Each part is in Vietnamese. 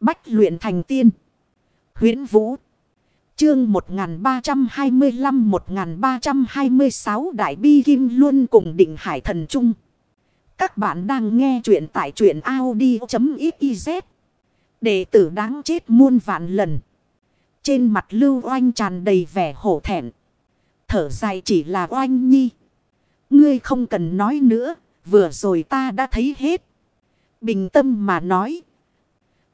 Bách luyện thành tiên. huyễn Vũ. Chương 1325-1326 Đại Bi Kim Luân cùng Định Hải Thần Trung. Các bạn đang nghe truyện tại truyện Audi.xyz. Đệ tử đáng chết muôn vạn lần. Trên mặt lưu oanh tràn đầy vẻ hổ thẹn. Thở dài chỉ là oanh nhi. Ngươi không cần nói nữa. Vừa rồi ta đã thấy hết. Bình tâm mà nói.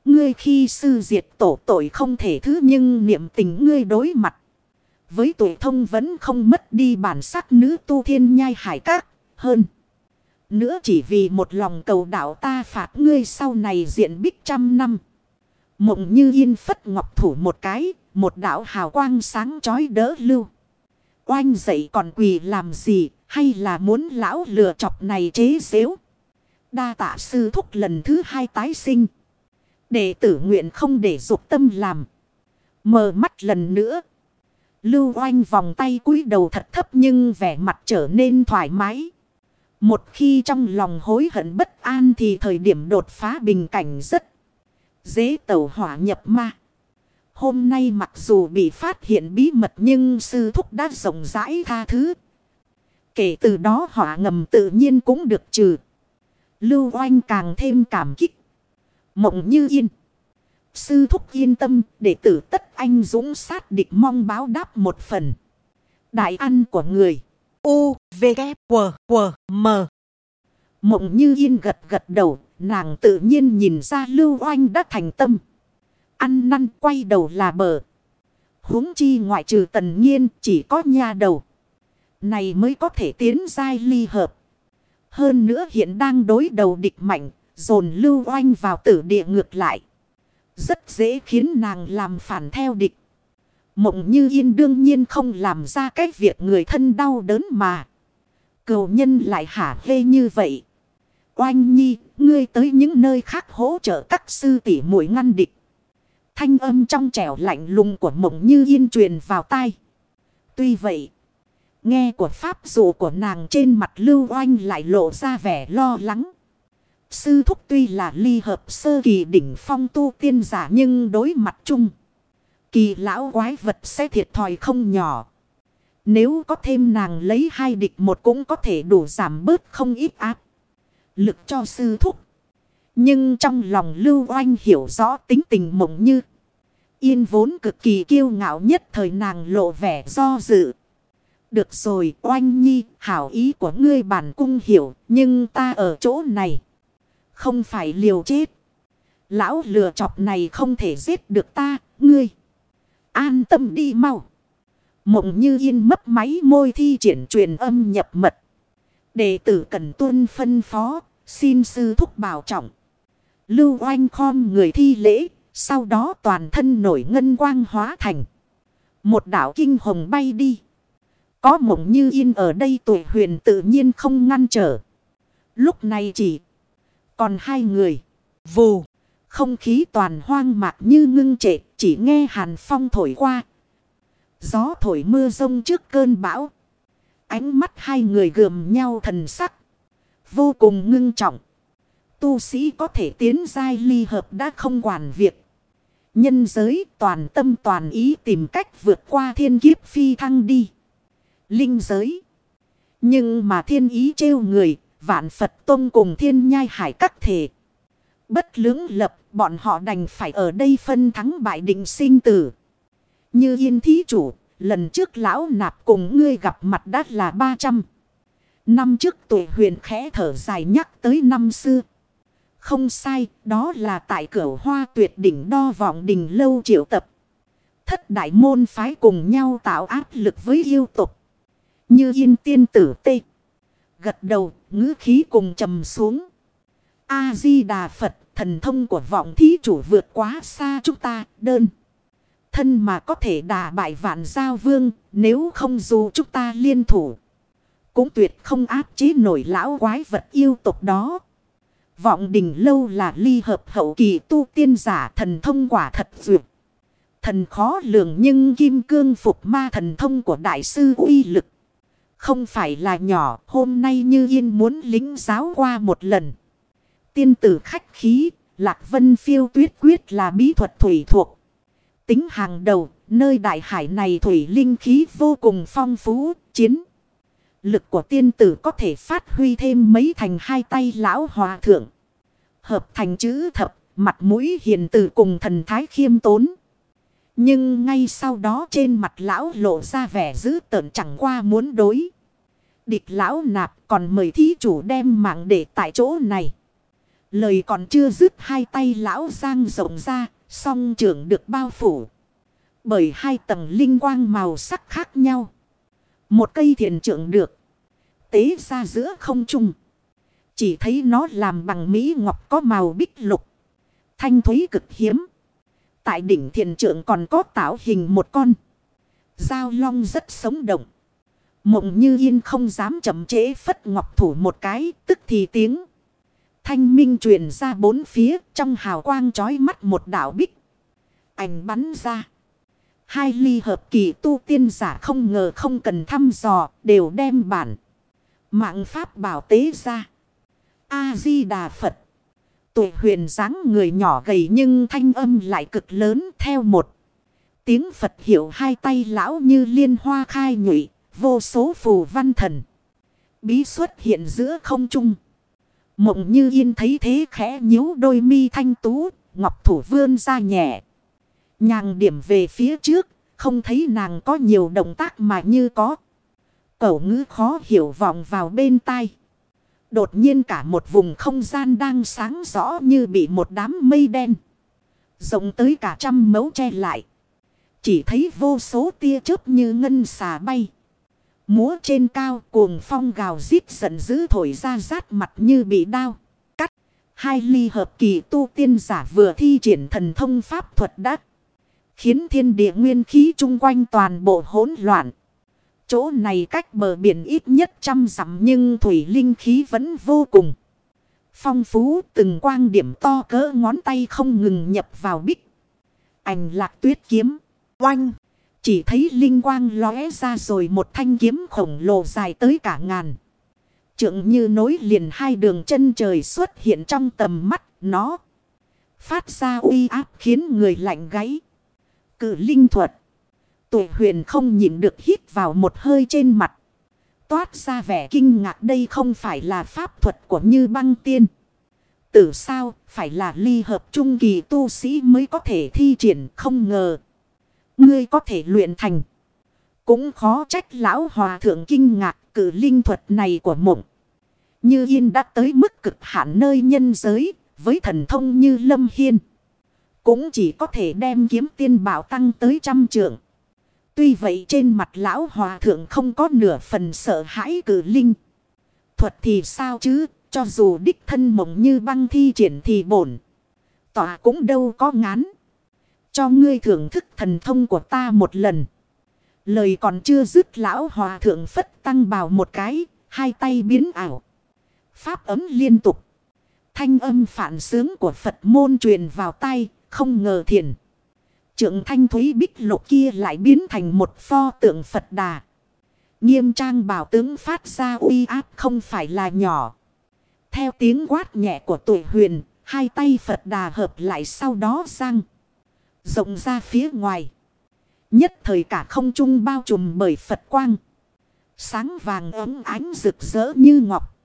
Ngươi khi sư diệt tổ tội không thể thứ nhưng niệm tình ngươi đối mặt. Với tuổi thông vẫn không mất đi bản sắc nữ tu thiên nhai hải các hơn. Nữa chỉ vì một lòng cầu đạo ta phạt ngươi sau này diện bích trăm năm. Mộng như yên phất ngọc thủ một cái, một đạo hào quang sáng chói đỡ lưu. Oanh dậy còn quỳ làm gì, hay là muốn lão lừa chọc này chế xếu. Đa tạ sư thúc lần thứ hai tái sinh. Đệ tử nguyện không để dục tâm làm. Mờ mắt lần nữa. Lưu oanh vòng tay cúi đầu thật thấp nhưng vẻ mặt trở nên thoải mái. Một khi trong lòng hối hận bất an thì thời điểm đột phá bình cảnh rất dễ tẩu hỏa nhập ma. Hôm nay mặc dù bị phát hiện bí mật nhưng sư thúc đã rộng rãi tha thứ. Kể từ đó hỏa ngầm tự nhiên cũng được trừ. Lưu oanh càng thêm cảm kích. Mộng như yên. Sư thúc yên tâm để tử tất anh dũng sát địch mong báo đáp một phần. Đại ăn của người. U, V, K, W, W, M. Mộng như yên gật gật đầu. Nàng tự nhiên nhìn ra lưu oanh đã thành tâm. Ăn năn quay đầu là bờ. huống chi ngoại trừ tần nhiên chỉ có nha đầu. Này mới có thể tiến giai ly hợp. Hơn nữa hiện đang đối đầu địch mạnh. Dồn lưu oanh vào tử địa ngược lại. Rất dễ khiến nàng làm phản theo địch. Mộng như yên đương nhiên không làm ra cái việc người thân đau đớn mà. Cầu nhân lại hả hê như vậy. Oanh nhi, ngươi tới những nơi khác hỗ trợ các sư tỷ muội ngăn địch. Thanh âm trong trẻo lạnh lùng của mộng như yên truyền vào tai. Tuy vậy, nghe của pháp dụ của nàng trên mặt lưu oanh lại lộ ra vẻ lo lắng. Sư thúc tuy là ly hợp sơ kỳ đỉnh phong tu tiên giả nhưng đối mặt chung. Kỳ lão quái vật sẽ thiệt thòi không nhỏ. Nếu có thêm nàng lấy hai địch một cũng có thể đủ giảm bớt không ít áp. Lực cho sư thúc. Nhưng trong lòng lưu oanh hiểu rõ tính tình mộng như. Yên vốn cực kỳ kiêu ngạo nhất thời nàng lộ vẻ do dự. Được rồi, oanh nhi, hảo ý của ngươi bản cung hiểu, nhưng ta ở chỗ này. Không phải liều chết. Lão lừa chọc này không thể giết được ta, ngươi. An tâm đi mau. Mộng như yên mấp máy môi thi triển truyền âm nhập mật. Đệ tử cần tuân phân phó, xin sư thúc bảo trọng. Lưu oanh khom người thi lễ, sau đó toàn thân nổi ngân quang hóa thành. Một đảo kinh hồng bay đi. Có mộng như yên ở đây tuổi huyền tự nhiên không ngăn trở. Lúc này chỉ còn hai người. Vù. Không khí toàn hoang mạc như ngưng trệ. Chỉ nghe hàn phong thổi qua. Gió thổi mưa rông trước cơn bão. Ánh mắt hai người gườm nhau thần sắc. Vô cùng ngưng trọng. Tu sĩ có thể tiến giai ly hợp đã không quản việc. Nhân giới toàn tâm toàn ý tìm cách vượt qua thiên kiếp phi thăng đi. Linh giới. Nhưng mà thiên ý trêu người Vạn Phật Tông cùng thiên nhai hải các thể. Bất lưỡng lập, bọn họ đành phải ở đây phân thắng bại định sinh tử. Như yên thí chủ, lần trước lão nạp cùng ngươi gặp mặt đã là 300. Năm trước tuổi huyền khẽ thở dài nhắc tới năm xưa. Không sai, đó là tại cửa hoa tuyệt đỉnh đo vọng đỉnh lâu triệu tập. Thất đại môn phái cùng nhau tạo áp lực với yêu tục. Như yên tiên tử tê. Gật đầu, ngữ khí cùng trầm xuống. A-di-đà Phật, thần thông của vọng thí chủ vượt quá xa chúng ta, đơn. Thân mà có thể đà bại vạn giao vương, nếu không dù chúng ta liên thủ. Cũng tuyệt không áp chế nổi lão quái vật yêu tục đó. Vọng đỉnh lâu là ly hợp hậu kỳ tu tiên giả thần thông quả thật duyệt. Thần khó lường nhưng kim cương phục ma thần thông của đại sư uy lực. Không phải là nhỏ, hôm nay như yên muốn lính giáo qua một lần. Tiên tử khách khí, Lạc Vân phiêu tuyết quyết là bí thuật thủy thuộc. Tính hàng đầu, nơi đại hải này thủy linh khí vô cùng phong phú, chiến. Lực của tiên tử có thể phát huy thêm mấy thành hai tay lão hòa thượng. Hợp thành chữ thập, mặt mũi hiền từ cùng thần thái khiêm tốn. Nhưng ngay sau đó trên mặt lão lộ ra vẻ dữ tợn chẳng qua muốn đối. Địch lão nạp còn mời thí chủ đem mạng để tại chỗ này. Lời còn chưa dứt hai tay lão giang rộng ra, song trưởng được bao phủ. Bởi hai tầng linh quang màu sắc khác nhau. Một cây thiền trưởng được tế ra giữa không trung. Chỉ thấy nó làm bằng mỹ ngọc có màu bích lục. Thanh thúy cực hiếm. Tại đỉnh thiền trưởng còn có tạo hình một con. Giao long rất sống động. Mộng như yên không dám chậm trễ phất ngọc thủ một cái, tức thì tiếng. Thanh minh truyền ra bốn phía, trong hào quang trói mắt một đảo bích. Ảnh bắn ra. Hai ly hợp kỳ tu tiên giả không ngờ không cần thăm dò, đều đem bản. Mạng pháp bảo tế ra. A-di-đà Phật. Tuổi huyền dáng người nhỏ gầy nhưng thanh âm lại cực lớn theo một. Tiếng Phật hiệu hai tay lão như liên hoa khai nhụy, vô số phù văn thần. Bí xuất hiện giữa không trung. Mộng như yên thấy thế khẽ nhíu đôi mi thanh tú, ngọc thủ vươn ra nhẹ. Nhàng điểm về phía trước, không thấy nàng có nhiều động tác mà như có. Cậu ngữ khó hiểu vọng vào bên tai. Đột nhiên cả một vùng không gian đang sáng rõ như bị một đám mây đen. Rộng tới cả trăm mẫu che lại. Chỉ thấy vô số tia chớp như ngân xà bay. Múa trên cao cuồng phong gào rít giận dữ thổi ra rát mặt như bị đao. Cắt. Hai ly hợp kỳ tu tiên giả vừa thi triển thần thông pháp thuật đắc. Khiến thiên địa nguyên khí chung quanh toàn bộ hỗn loạn. Chỗ này cách bờ biển ít nhất trăm dặm nhưng thủy linh khí vẫn vô cùng. Phong phú, từng quang điểm to cỡ ngón tay không ngừng nhập vào bích. Ảnh lạc tuyết kiếm. Oanh. Chỉ thấy linh quang lóe ra rồi một thanh kiếm khổng lồ dài tới cả ngàn. Trượng như nối liền hai đường chân trời xuất hiện trong tầm mắt, nó. Phát ra uy áp khiến người lạnh gáy. Cử linh thuật. Tuệ huyền không nhịn được hít vào một hơi trên mặt. Toát ra vẻ kinh ngạc đây không phải là pháp thuật của như băng tiên. Tử sao, phải là ly hợp trung kỳ tu sĩ mới có thể thi triển không ngờ. Ngươi có thể luyện thành. Cũng khó trách lão hòa thượng kinh ngạc cử linh thuật này của mộng. Như yên đã tới mức cực hạn nơi nhân giới, với thần thông như lâm hiên. Cũng chỉ có thể đem kiếm tiên bảo tăng tới trăm trượng. Tuy vậy trên mặt lão hòa thượng không có nửa phần sợ hãi cử linh. Thuật thì sao chứ, cho dù đích thân mộng như băng thi triển thì bổn. Tòa cũng đâu có ngán. Cho ngươi thưởng thức thần thông của ta một lần. Lời còn chưa dứt lão hòa thượng phất tăng bào một cái, hai tay biến ảo. Pháp ấm liên tục. Thanh âm phản sướng của Phật môn truyền vào tay, không ngờ thiền. Trượng thanh thúy bích lục kia lại biến thành một pho tượng Phật đà. Nghiêm trang bảo tướng phát ra uy áp không phải là nhỏ. Theo tiếng quát nhẹ của tuổi huyền, hai tay Phật đà hợp lại sau đó sang. Rộng ra phía ngoài. Nhất thời cả không trung bao trùm bởi Phật quang. Sáng vàng ấm ánh rực rỡ như ngọc.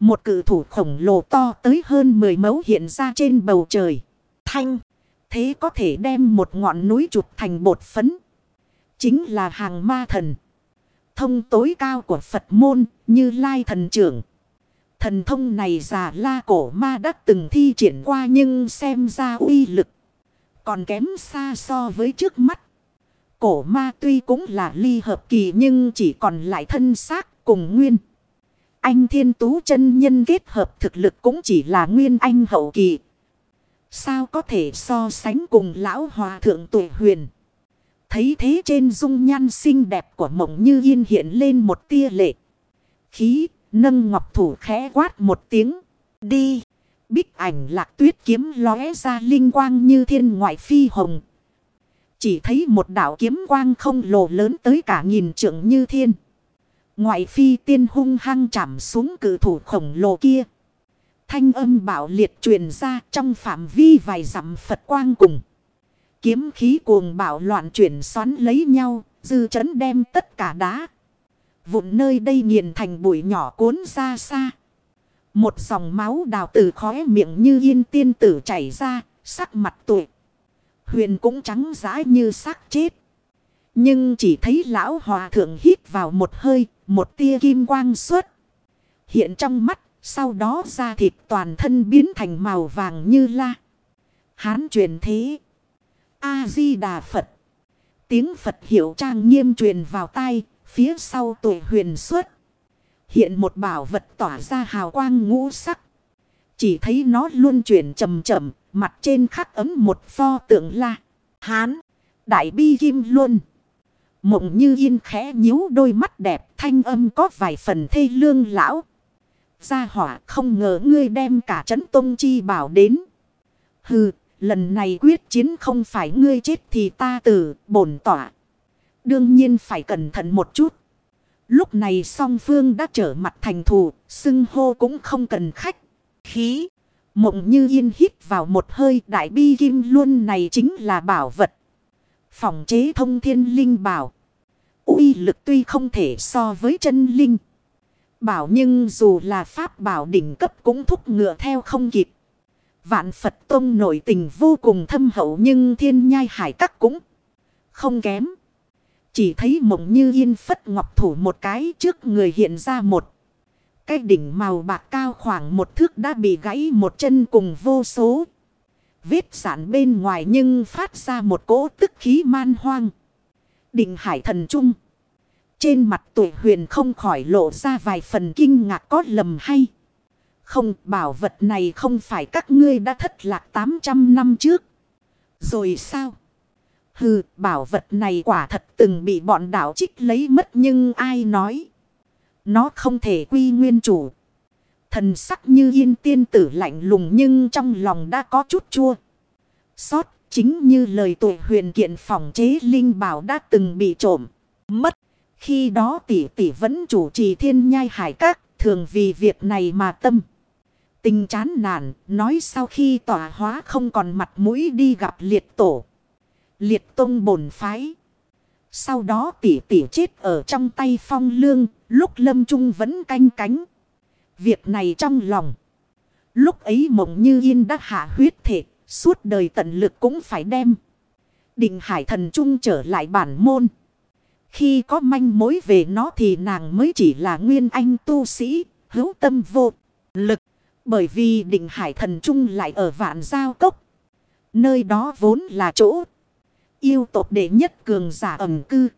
Một cử thủ khổng lồ to tới hơn 10 mẫu hiện ra trên bầu trời. Thanh thế có thể đem một ngọn núi chụp thành bột phấn. Chính là hàng ma thần. Thông tối cao của Phật môn như lai thần trưởng. Thần thông này già la cổ ma đã từng thi triển qua nhưng xem ra uy lực. Còn kém xa so với trước mắt. Cổ ma tuy cũng là ly hợp kỳ nhưng chỉ còn lại thân xác cùng nguyên. Anh thiên tú chân nhân kết hợp thực lực cũng chỉ là nguyên anh hậu kỳ. Sao có thể so sánh cùng lão hòa thượng tuổi huyền. Thấy thế trên dung nhan xinh đẹp của mộng như yên hiện lên một tia lệ. Khí, nâng ngọc thủ khẽ quát một tiếng. Đi. Bích ảnh lạc tuyết kiếm lóe ra linh quang như thiên ngoại phi hồng. Chỉ thấy một đảo kiếm quang không lồ lớn tới cả nghìn trượng như thiên. Ngoại phi tiên hung hăng chạm xuống cử thủ khổng lồ kia. Thanh âm bảo liệt truyền ra trong phạm vi vài dặm Phật quang cùng. Kiếm khí cuồng bạo loạn chuyển xoắn lấy nhau, dư chấn đem tất cả đá. Vụn nơi đây nghiền thành bụi nhỏ cuốn ra xa. Một dòng máu đào từ khóe miệng như yên tiên tử chảy ra, sắc mặt tuổi. Huyền cũng trắng rãi như xác chết. Nhưng chỉ thấy lão hòa thượng hít vào một hơi, một tia kim quang suốt. Hiện trong mắt, sau đó da thịt toàn thân biến thành màu vàng như la. Hán truyền thế. A-di-đà Phật. Tiếng Phật hiệu trang nghiêm truyền vào tai, phía sau tuổi huyền suốt. Hiện một bảo vật tỏa ra hào quang ngũ sắc. Chỉ thấy nó luôn chuyển chậm chậm, mặt trên khắc ấm một pho tượng la. Hán, đại bi kim luôn. Mộng như yên khẽ nhíu đôi mắt đẹp thanh âm có vài phần thê lương lão. Gia hỏa không ngờ ngươi đem cả trấn tông chi bảo đến. Hừ, lần này quyết chiến không phải ngươi chết thì ta tử, bổn tỏa. Đương nhiên phải cẩn thận một chút. Lúc này song phương đã trở mặt thành thù, xưng hô cũng không cần khách. Khí, mộng như yên hít vào một hơi đại bi kim luôn này chính là bảo vật. Phòng chế thông thiên linh bảo. uy lực tuy không thể so với chân linh. Bảo nhưng dù là pháp bảo đỉnh cấp cũng thúc ngựa theo không kịp. Vạn Phật Tông nổi tình vô cùng thâm hậu nhưng thiên nhai hải các cũng không kém. Chỉ thấy mộng như yên phất ngọc thủ một cái trước người hiện ra một. Cái đỉnh màu bạc cao khoảng một thước đã bị gãy một chân cùng vô số. Vết sản bên ngoài nhưng phát ra một cỗ tức khí man hoang. đỉnh hải thần trung. Trên mặt tuổi huyền không khỏi lộ ra vài phần kinh ngạc có lầm hay. Không bảo vật này không phải các ngươi đã thất lạc 800 năm trước. Rồi sao? Hừ, bảo vật này quả thật từng bị bọn đảo trích lấy mất nhưng ai nói. Nó không thể quy nguyên chủ. Thần sắc như yên tiên tử lạnh lùng nhưng trong lòng đã có chút chua. Xót chính như lời tuổi huyền kiện phòng chế linh bảo đã từng bị trộm, mất. Khi đó tỷ tỷ vẫn chủ trì thiên nhai hải các, thường vì việc này mà tâm. Tình chán nản, nói sau khi tỏa hóa không còn mặt mũi đi gặp liệt tổ. Liệt tông bổn phái. Sau đó tỷ tỷ chết ở trong tay phong lương, lúc lâm trung vẫn canh cánh. Việc này trong lòng. Lúc ấy mộng như yên đã hạ huyết thể, suốt đời tận lực cũng phải đem. Định hải thần trung trở lại bản môn. Khi có manh mối về nó thì nàng mới chỉ là nguyên anh tu sĩ, hữu tâm vô lực. Bởi vì định hải thần trung lại ở vạn giao cốc. Nơi đó vốn là chỗ yêu tộc đệ nhất cường giả ẩm cư.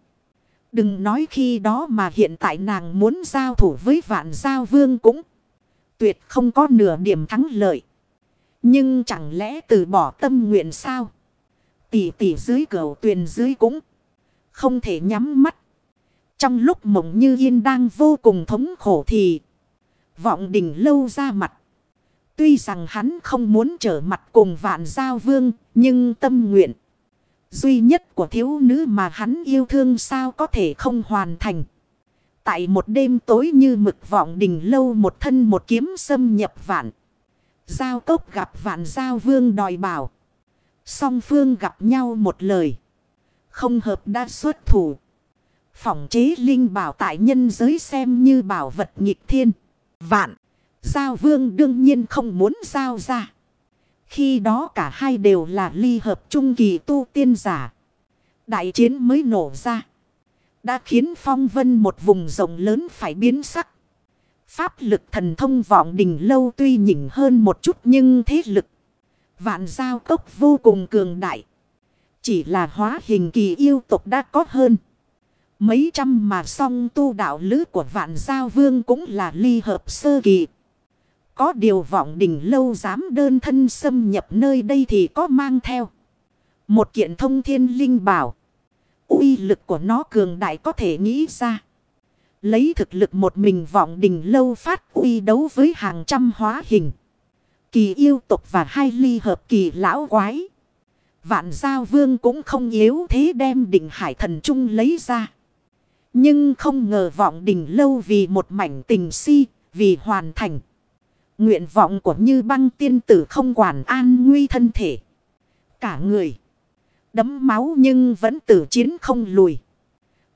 Đừng nói khi đó mà hiện tại nàng muốn giao thủ với vạn giao vương cũng tuyệt không có nửa điểm thắng lợi. Nhưng chẳng lẽ từ bỏ tâm nguyện sao? Tỷ tỷ dưới cầu tuyền dưới cũng không thể nhắm mắt. Trong lúc mộng như yên đang vô cùng thống khổ thì, vọng đỉnh lâu ra mặt. Tuy rằng hắn không muốn trở mặt cùng vạn giao vương, nhưng tâm nguyện duy nhất của thiếu nữ mà hắn yêu thương sao có thể không hoàn thành. Tại một đêm tối như mực vọng đình lâu một thân một kiếm xâm nhập vạn. Giao cốc gặp vạn giao vương đòi bảo. Song phương gặp nhau một lời. Không hợp đa xuất thủ. Phỏng chế linh bảo tại nhân giới xem như bảo vật nghịch thiên. Vạn. Giao vương đương nhiên không muốn giao ra. Khi đó cả hai đều là ly hợp trung kỳ tu tiên giả. Đại chiến mới nổ ra. Đã khiến phong vân một vùng rộng lớn phải biến sắc. Pháp lực thần thông vọng đỉnh lâu tuy nhỉnh hơn một chút nhưng thế lực. Vạn giao cốc vô cùng cường đại. Chỉ là hóa hình kỳ yêu tục đã có hơn. Mấy trăm mà song tu đạo lứ của vạn giao vương cũng là ly hợp sơ kỳ. Có điều vọng đỉnh lâu dám đơn thân xâm nhập nơi đây thì có mang theo. Một kiện thông thiên linh bảo. uy lực của nó cường đại có thể nghĩ ra. Lấy thực lực một mình vọng đỉnh lâu phát uy đấu với hàng trăm hóa hình. Kỳ yêu tục và hai ly hợp kỳ lão quái. Vạn giao vương cũng không yếu thế đem đỉnh hải thần trung lấy ra. Nhưng không ngờ vọng đỉnh lâu vì một mảnh tình si, vì hoàn thành. Nguyện vọng của như băng tiên tử không quản an nguy thân thể. Cả người. Đấm máu nhưng vẫn tử chiến không lùi.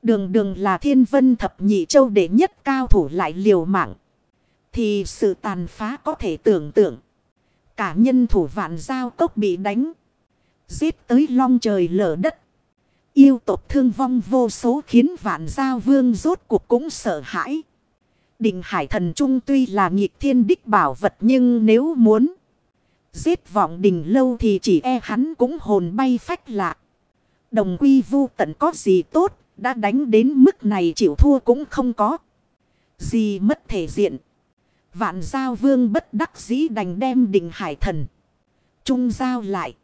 Đường đường là thiên vân thập nhị châu đệ nhất cao thủ lại liều mạng. Thì sự tàn phá có thể tưởng tượng. Cả nhân thủ vạn giao cốc bị đánh. Giết tới long trời lở đất. Yêu tộc thương vong vô số khiến vạn giao vương rốt cuộc cũng sợ hãi. Định hải thần trung tuy là nghịch thiên đích bảo vật nhưng nếu muốn giết vọng đình lâu thì chỉ e hắn cũng hồn bay phách lạc. Đồng quy vu tận có gì tốt, đã đánh đến mức này chịu thua cũng không có. Gì mất thể diện. Vạn giao vương bất đắc dĩ đành đem đình hải thần. Trung giao lại.